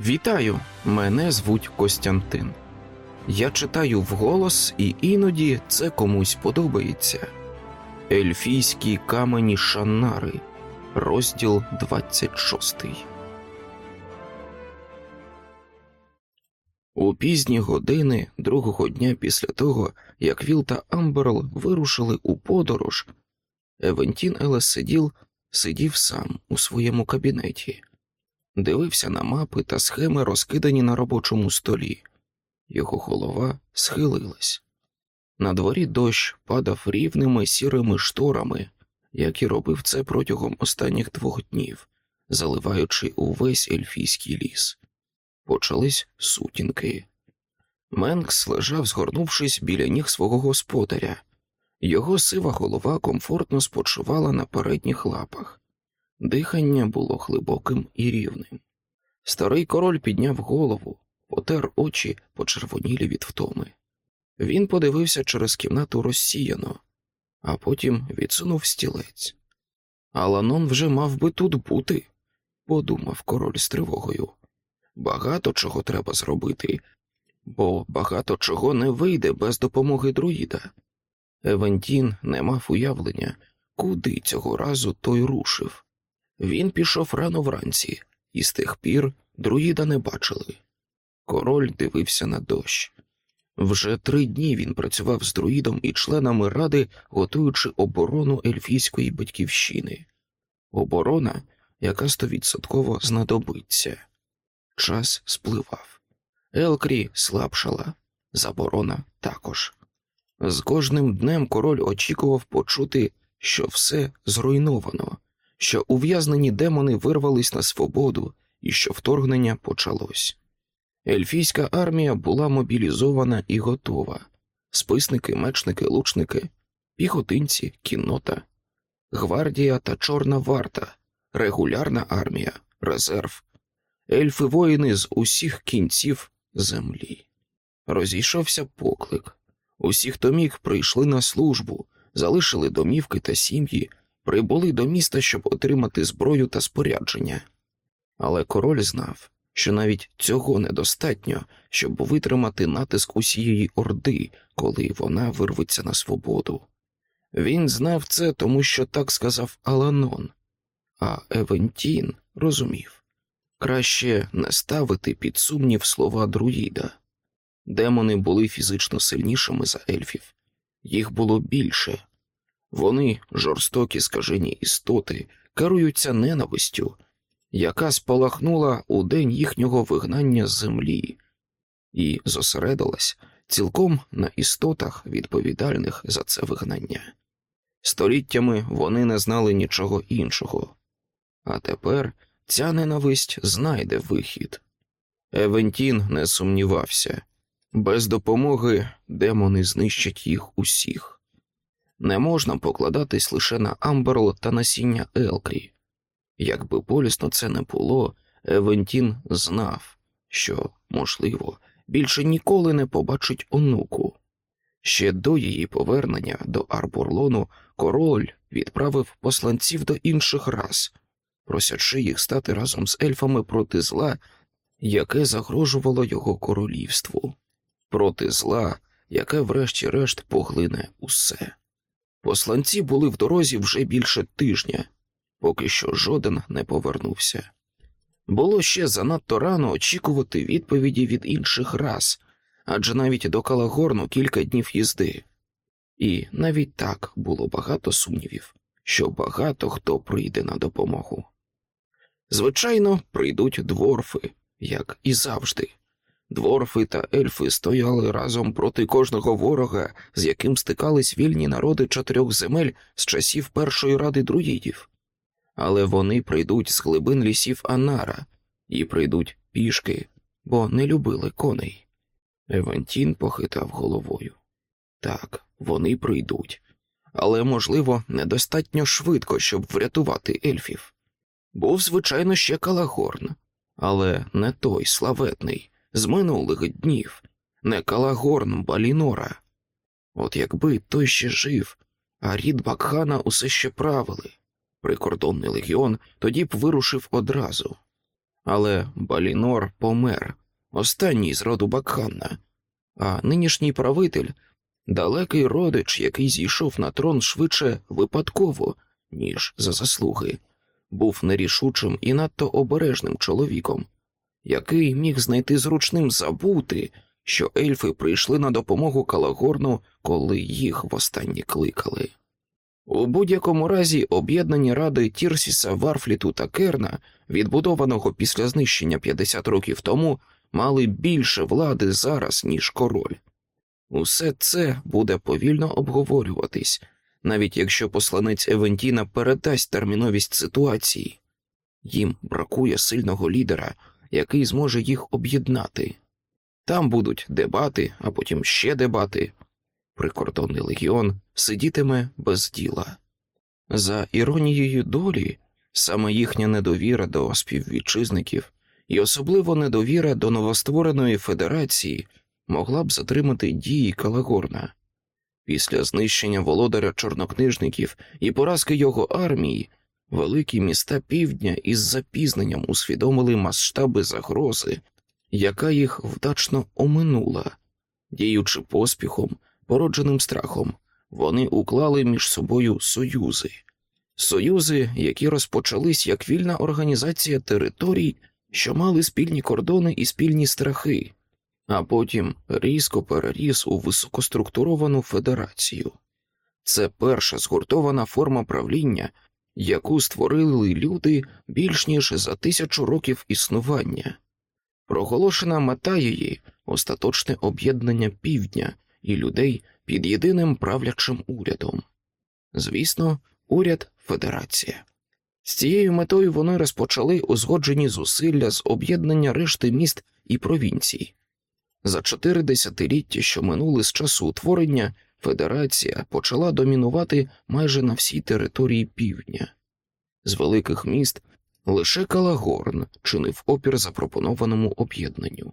Вітаю! Мене звуть Костянтин. Я читаю вголос, і іноді це комусь подобається. Ельфійські камені Шаннари, розділ 26. У пізні години другого дня після того, як Віл та Амберл вирушили у подорож, Евентін Елесиділ сидів сам у своєму кабінеті, дивився на мапи та схеми, розкидані на робочому столі. Його голова схилилась. На дворі дощ падав рівними сірими шторами, як і робив це протягом останніх двох днів, заливаючи увесь ельфійський ліс. Почались сутінки. Менкс лежав, згорнувшись біля ніг свого господаря. Його сива голова комфортно спочивала на передніх лапах. Дихання було глибоким і рівним. Старий король підняв голову, потер очі, почервонілі від втоми. Він подивився через кімнату розсіяно, а потім відсунув стілець. Аланон вже мав би тут бути, подумав король з тривогою. Багато чого треба зробити, бо багато чого не вийде без допомоги друїда. Евентін не мав уявлення, куди цього разу той рушив. Він пішов рано вранці, і з тих пір друїда не бачили. Король дивився на дощ. Вже три дні він працював з друїдом і членами ради, готуючи оборону ельфійської батьківщини. Оборона, яка стовідсотково знадобиться. Час спливав. Елкрі слабшала, заборона також. З кожним днем король очікував почути, що все зруйновано, що ув'язнені демони вирвались на свободу і що вторгнення почалось. Ельфійська армія була мобілізована і готова списники, мечники, лучники, піхотинці, кіннота, гвардія та чорна варта, регулярна армія, резерв, ельфи воїни з усіх кінців землі. Розійшовся поклик. Усі, хто міг, прийшли на службу, залишили домівки та сім'ї, прибули до міста, щоб отримати зброю та спорядження. Але король знав, що навіть цього недостатньо, щоб витримати натиск усієї орди, коли вона вирветься на свободу. Він знав це, тому що так сказав Аланон, а Евентін розумів краще не ставити під сумнів слова друїда. Демони були фізично сильнішими за ельфів, їх було більше. Вони, жорстокі скажені істоти, керуються ненавистю, яка спалахнула у день їхнього вигнання з землі, і зосередилась цілком на істотах, відповідальних за це вигнання. Століттями вони не знали нічого іншого, а тепер ця ненависть знайде вихід. Евентін не сумнівався. Без допомоги демони знищать їх усіх. Не можна покладатись лише на Амберл та насіння Елкрі. Якби болісно це не було, Евентін знав, що, можливо, більше ніколи не побачить онуку. Ще до її повернення до Арборлону король відправив посланців до інших рас, просячи їх стати разом з ельфами проти зла, яке загрожувало його королівству проти зла, яке, врешті-решт, поглине усе. Посланці були в дорозі вже більше тижня, поки що жоден не повернувся. Було ще занадто рано очікувати відповіді від інших рас, адже навіть до Калагорну кілька днів їзди. І навіть так було багато сумнівів, що багато хто прийде на допомогу. Звичайно, прийдуть дворфи, як і завжди. Дворфи та ельфи стояли разом проти кожного ворога, з яким стикались вільні народи чотирьох земель з часів першої ради друїдів. Але вони прийдуть з глибин лісів Анара і прийдуть пішки, бо не любили коней. Евантін похитав головою. Так, вони прийдуть, але, можливо, недостатньо швидко, щоб врятувати ельфів. Був, звичайно, ще Калагорн, але не той славетний з минулих днів, не Калагорн Балінора. От якби той ще жив, а рід Бакхана усе ще правили, прикордонний легіон тоді б вирушив одразу. Але Балінор помер, останній з роду Бакханна, а нинішній правитель далекий родич, який зійшов на трон швидше випадково, ніж за заслуги, був нерішучим і надто обережним чоловіком, який міг знайти зручним забути, що ельфи прийшли на допомогу Калагорну, коли їх востаннє кликали. У будь-якому разі об'єднані ради Тірсіса, Варфліту та Керна, відбудованого після знищення 50 років тому, мали більше влади зараз, ніж король. Усе це буде повільно обговорюватись, навіть якщо посланець Евентіна передасть терміновість ситуації. Їм бракує сильного лідера, який зможе їх об'єднати. Там будуть дебати, а потім ще дебати. Прикордонний легіон сидітиме без діла. За іронією долі, саме їхня недовіра до співвітчизників і особливо недовіра до новоствореної федерації могла б затримати дії Калагорна. Після знищення володаря чорнокнижників і поразки його армії великі міста півдня із запізненням усвідомили масштаби загрози, яка їх вдачно оминула, діючи поспіхом, породженим страхом, вони уклали між собою союзи, союзи, які розпочались як вільна організація територій, що мали спільні кордони і спільні страхи, а потім різко переріс у високоструктуровану федерацію. Це перша згуртована форма правління, яку створили люди більш ніж за тисячу років існування. Проголошена мета її остаточне об'єднання півдня і людей під єдиним правлячим урядом. Звісно, уряд Федерація. З цією метою вони розпочали узгоджені зусилля з об'єднання решти міст і провінцій. За чотири десятиліття, що минули з часу утворення, Федерація почала домінувати майже на всій території півдня. З великих міст лише Калагорн чинив опір запропонованому об'єднанню.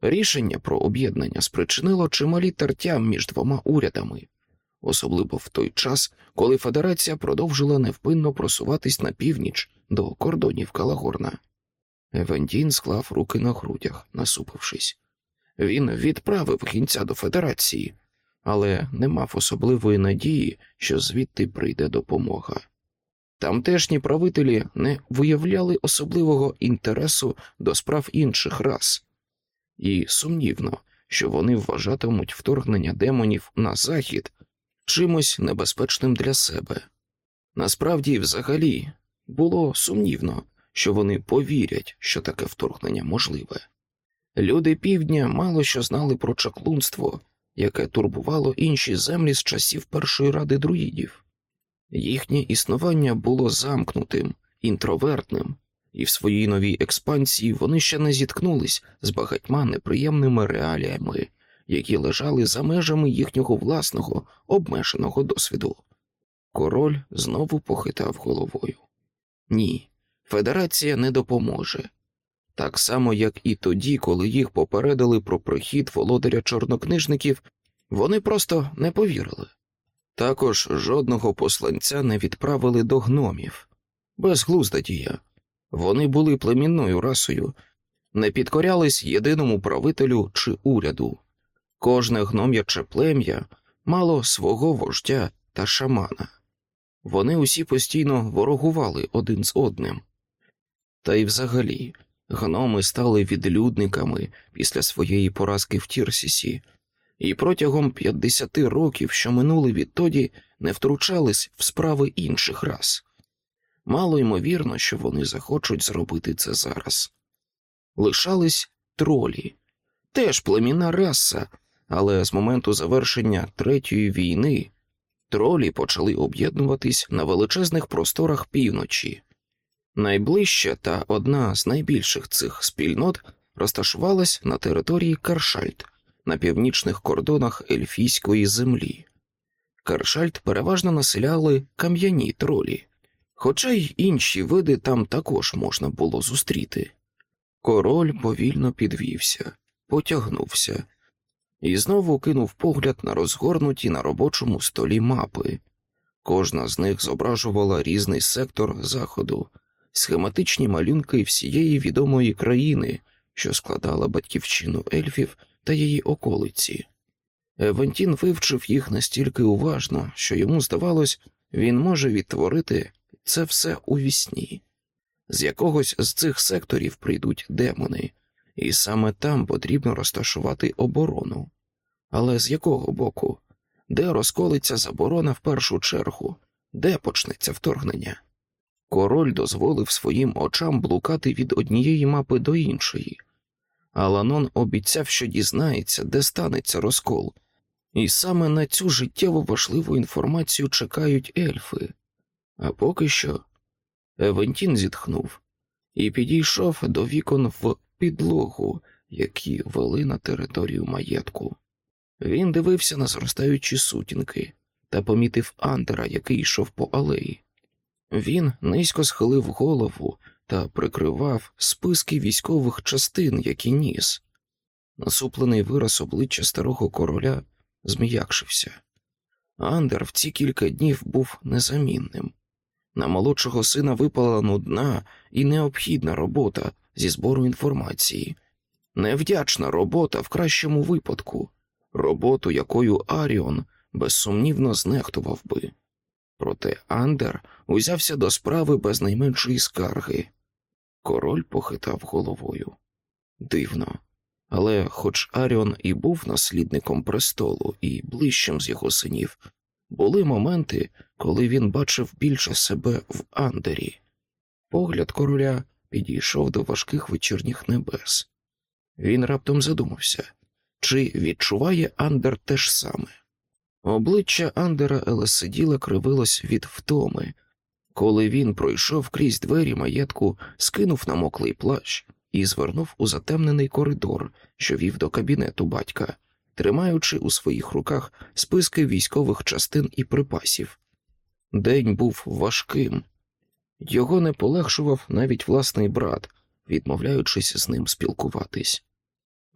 Рішення про об'єднання спричинило чималі тертя між двома урядами, особливо в той час, коли Федерація продовжила невпинно просуватись на північ до кордонів Калагорна. Евентін склав руки на грудях, насупившись. Він відправив кінця до Федерації, але не мав особливої надії, що звідти прийде допомога. Тамтешні правителі не виявляли особливого інтересу до справ інших рас, і сумнівно, що вони вважатимуть вторгнення демонів на захід чимось небезпечним для себе. Насправді, взагалі, було сумнівно, що вони повірять, що таке вторгнення можливе. Люди півдня мало що знали про чаклунство, яке турбувало інші землі з часів першої ради друїдів. Їхнє існування було замкнутим, інтровертним, і в своїй новій експансії вони ще не зіткнулись з багатьма неприємними реаліями, які лежали за межами їхнього власного обмеженого досвіду. Король знову похитав головою. Ні, Федерація не допоможе. Так само, як і тоді, коли їх попередили про прихід володаря чорнокнижників, вони просто не повірили. Також жодного посланця не відправили до гномів. Безглузда дія. Вони були племінною расою, не підкорялись єдиному правителю чи уряду. Кожне гном'яче плем'я мало свого вождя та шамана. Вони усі постійно ворогували один з одним. Та й взагалі, гноми стали відлюдниками після своєї поразки в Тірсісі, і протягом 50 років, що минули відтоді, не втручались в справи інших рас. Мало ймовірно, що вони захочуть зробити це зараз. Лишались тролі, теж племінна раса, але з моменту завершення третьої війни тролі почали об'єднуватись на величезних просторах півночі. Найближча та одна з найбільших цих спільнот розташувалась на території Каршальт на північних кордонах ельфійської землі. Каршальт переважно населяли кам'яні тролі, хоча й інші види там також можна було зустріти. Король повільно підвівся, потягнувся і знову кинув погляд на розгорнуті на робочому столі мапи. Кожна з них зображувала різний сектор заходу, схематичні малюнки всієї відомої країни, що складала батьківщину ельфів та її околиці. Евентін вивчив їх настільки уважно, що йому здавалось, він може відтворити це все у вісні. З якогось з цих секторів прийдуть демони, і саме там потрібно розташувати оборону. Але з якого боку? Де розколиться заборона в першу чергу, де почнеться вторгнення? Король дозволив своїм очам блукати від однієї мапи до іншої. Аланон обіцяв, що дізнається, де станеться розкол, і саме на цю життєво важливу інформацію чекають ельфи. А поки що Евентін зітхнув і підійшов до вікон в підлогу, які вели на територію маєтку. Він дивився на зростаючі сутінки та помітив Андера, який йшов по алеї. Він низько схилив голову та прикривав списки військових частин, які ніс. Насуплений вираз обличчя старого короля зміякшився. Андер в ці кілька днів був незамінним. На молодшого сина випала нудна і необхідна робота зі збору інформації, невдячна робота в кращому випадку, роботу, якою Аріон безсумнівно знехтував би. Проте Андер узявся до справи без найменшої скарги. Король похитав головою. Дивно. Але, хоч Аріон і був наслідником престолу і ближчим з його синів, були моменти, коли він бачив більше себе в Андері. Погляд короля підійшов до важких вечірніх небес. Він раптом задумався, чи відчуває Андер те ж саме. Обличчя Андера Елесиділа кривилось від втоми, коли він пройшов крізь двері маєтку, скинув намоклий плащ і звернув у затемнений коридор, що вів до кабінету батька, тримаючи у своїх руках списки військових частин і припасів. День був важким, його не полегшував навіть власний брат, відмовляючись з ним спілкуватись.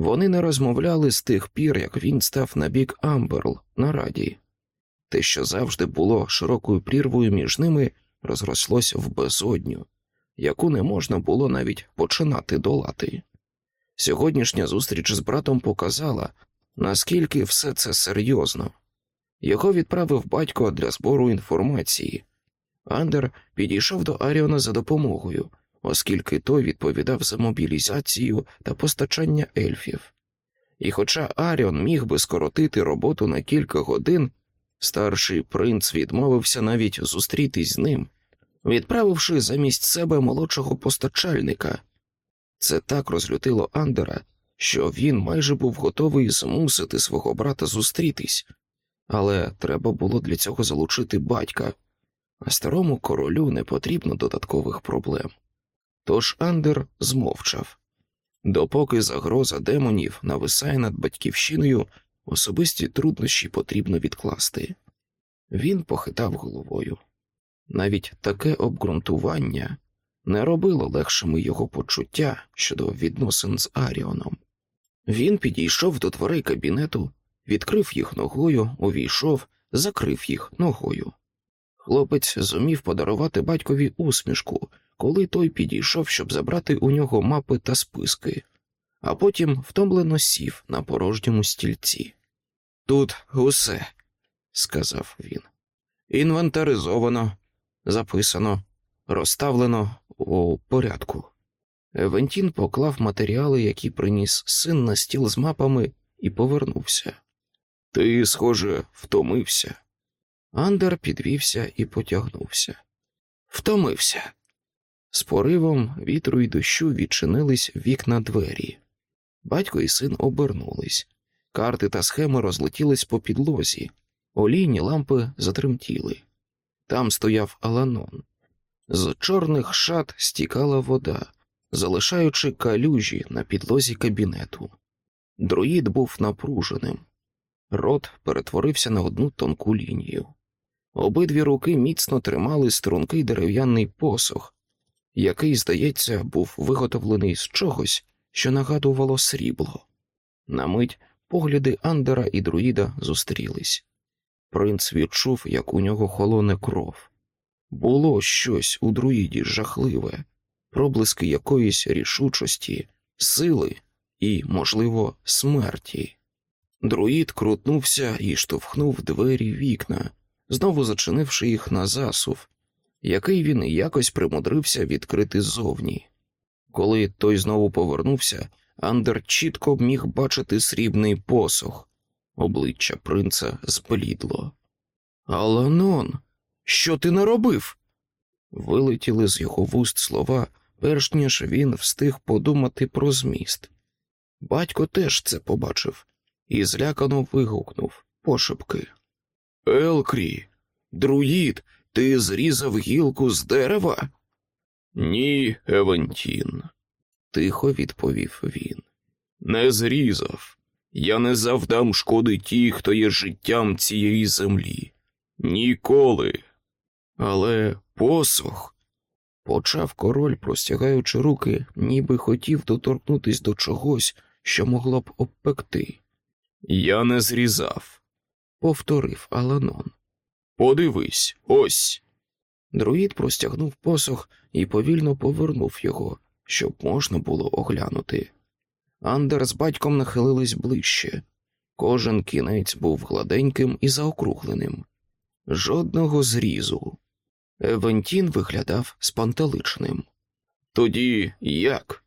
Вони не розмовляли з тих пір, як він став на бік Амберл на раді. Те, що завжди було широкою прірвою між ними, розрослось в безодню, яку не можна було навіть починати долати. Сьогоднішня зустріч з братом показала, наскільки все це серйозно. Його відправив батько для збору інформації. Андер підійшов до Аріона за допомогою, оскільки той відповідав за мобілізацію та постачання ельфів. І хоча Аріон міг би скоротити роботу на кілька годин, старший принц відмовився навіть зустрітись з ним, відправивши замість себе молодшого постачальника. Це так розлютило Андера, що він майже був готовий змусити свого брата зустрітись, але треба було для цього залучити батька, а старому королю не потрібно додаткових проблем. Тож Андер змовчав. Допоки загроза демонів нависає над батьківщиною, особисті труднощі потрібно відкласти. Він похитав головою. Навіть таке обґрунтування не робило легшими його почуття щодо відносин з Аріоном. Він підійшов до дверей кабінету, відкрив їх ногою, увійшов, закрив їх ногою. Хлопець зумів подарувати батькові усмішку, коли той підійшов, щоб забрати у нього мапи та списки, а потім втомлено сів на порожньому стільці. Тут усе, сказав він. Інвентаризовано, записано, розставлено у порядку. Евентін поклав матеріали, які приніс син на стіл з мапами, і повернувся. Ти, схоже, втомився. Андер підвівся і потягнувся. Втомився. З поривом вітру й дощу відчинились вікна двері. Батько і син обернулись. Карти та схеми розлетілись по підлозі, олійні лампи затремтіли. Там стояв Аланон. З чорних шат стікала вода, залишаючи калюжі на підлозі кабінету. Друїд був напруженим. Рот перетворився на одну тонку лінію. Обидві руки міцно тримали стрункий дерев'яний посох, який, здається, був виготовлений з чогось, що нагадувало срібло. На мить погляди Андера і друїда зустрілись. Принц відчув, як у нього холоне кров. Було щось у друїді жахливе, проблиски якоїсь рішучості, сили і, можливо, смерті. Друїд крутнувся і штовхнув двері вікна, знову зачинивши їх на засув, який він якось примудрився відкрити ззовні. Коли той знову повернувся, Андер чітко міг бачити срібний посох, обличчя принца зблідло. Аланон, що ти наробив? Вилетіли з його вуст слова, перш ніж він встиг подумати про зміст. Батько теж це побачив і злякано вигукнув пошепки. Елкрі, друїд, ти зрізав гілку з дерева? Ні, Евентін, тихо відповів він. Не зрізав. Я не завдам шкоди ті, хто є життям цієї землі. Ніколи. Але посох. Почав король, простягаючи руки, ніби хотів доторкнутись до чогось, що могло б обпекти. Я не зрізав, повторив Аланон. Подивись, ось. Друїд простягнув посох і повільно повернув його, щоб можна було оглянути. Андер з батьком нахилились ближче. Кожен кінець був гладеньким і заокругленим. Жодного зрізу. Евентін виглядав спантеличним. Тоді як?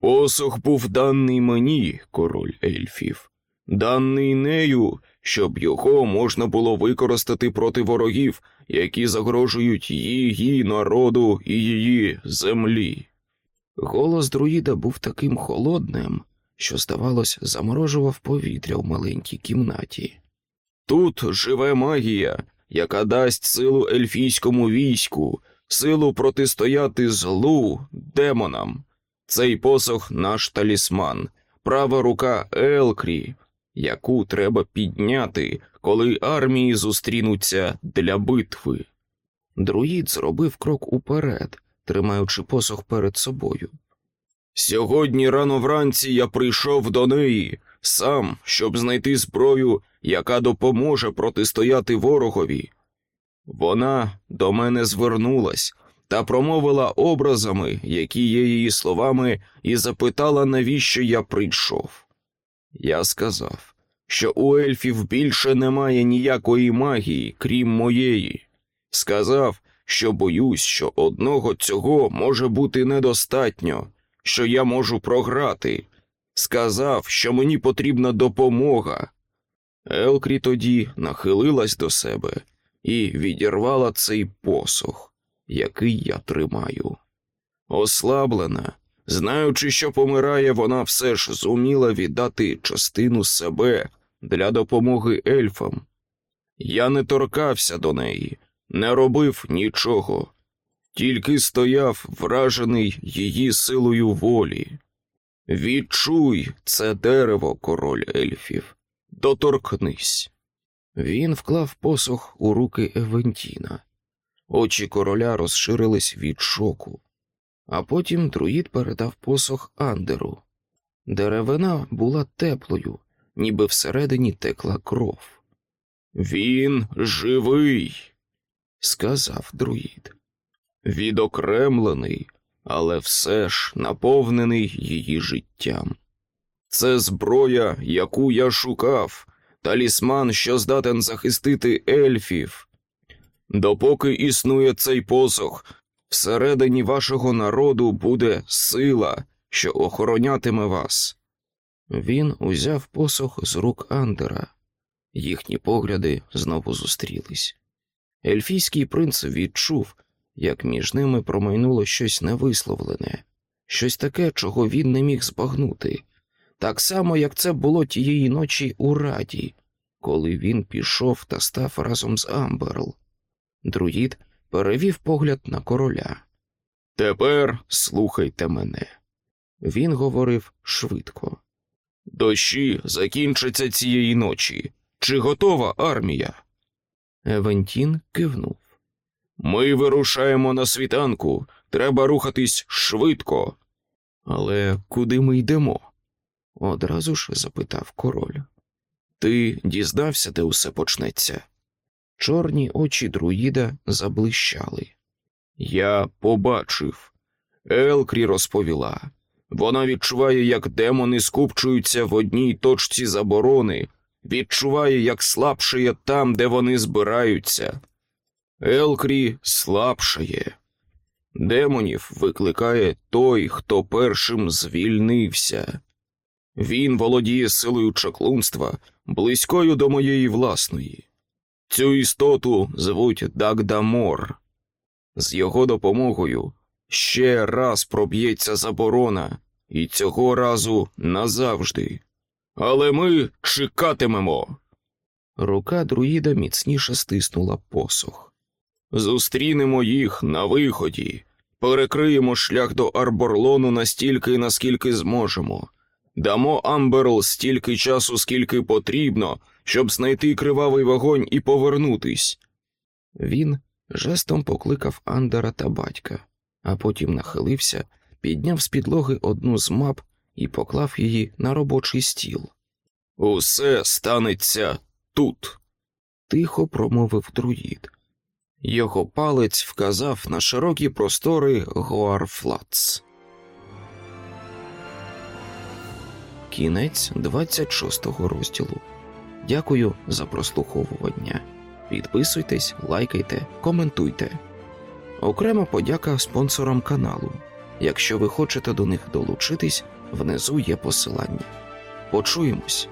Посох був даний мені, король ельфів, даний нею, щоб його можна було використати проти ворогів, які загрожують її народу і її землі. Голос друїда був таким холодним, що, здавалось, заморожував повітря в маленькій кімнаті. Тут живе магія, яка дасть силу ельфійському війську, силу протистояти злу демонам. Цей посох наш талісман, права рука Елкрі, яку треба підняти, коли армії зустрінуться для битви. Друїд зробив крок уперед, тримаючи посох перед собою. Сьогодні рано вранці я прийшов до неї сам, щоб знайти зброю, яка допоможе протистояти ворогові. Вона до мене звернулась та промовила образами, які є її словами, і запитала, навіщо я прийшов. Я сказав, що у ельфів більше немає ніякої магії, крім моєї. Сказав, що боюсь, що одного цього може бути недостатньо, що я можу програти. Сказав, що мені потрібна допомога. Елкрі тоді нахилилась до себе і відірвала цей посох, який я тримаю. Ослаблена, знаючи, що помирає, вона все ж зуміла віддати частину себе для допомоги ельфам. Я не торкався до неї, не робив нічого, тільки стояв, вражений її силою волі. Відчуй це дерево, король ельфів, доторкнись. Він вклав посох у руки Евентіна. Очі короля розширились від шоку, а потім друїд передав посох Андеру. Деревина була теплою, ніби всередині текла кров. Він живий, сказав друїд. Відокремлений, але все ж наповнений її життям. Це зброя, яку я шукав, талісман, що здатен захистити ельфів. Допоки існує цей посох, всередині вашого народу буде сила, що охоронятиме вас. Він узяв посох з рук Андера. Їхні погляди знову зустрілись. Ельфійський принц відчув, як між ними промайнуло щось невисловлене, щось таке, чого він не міг збагнути, так само, як це було тієї ночі у раді, коли він пішов та став разом з Амберл. Друїд перевів погляд на короля. Тепер слухайте мене. Він говорив швидко. Дощі закінчаться цієї ночі. Чи готова армія? Евентін кивнув. Ми вирушаємо на світанку. Треба рухатись швидко. Але куди ми йдемо? одразу ж запитав король. Ти дізнався, де усе почнеться? Чорні очі друїда заблищали. Я побачив. Елкрі розповіла. Вона відчуває, як демони скупчуються в одній точці заборони, відчуває, як слабшає там, де вони збираються. Елкрі слабшає. Демонів викликає той, хто першим звільнився. Він володіє силою чаклунства, близькою до моєї власної. Цю істоту звуть Дагдамор. З його допомогою ще раз проб'ється заборона, і цього разу назавжди. Але ми чекатимемо. Рука друїда міцніше стиснула посох. Зустрінемо їх на виході, перекриємо шлях до Арборлону настільки, наскільки зможемо. Дамо Амберл стільки часу, скільки потрібно, щоб знайти кривавий вогонь і повернутись. Він жестом покликав Андера та батька, а потім нахилився, підняв з підлоги одну з мап і поклав її на робочий стіл. Усе станеться тут, тихо промовив друїд. Його палець вказав на широкі простори Гоарфлац. Кінець 26 розділу. Дякую за прослуховування. Підписуйтесь, лайкайте, коментуйте. Окрема подяка спонсорам каналу. Якщо ви хочете до них долучитись, внизу є посилання. Почуємось.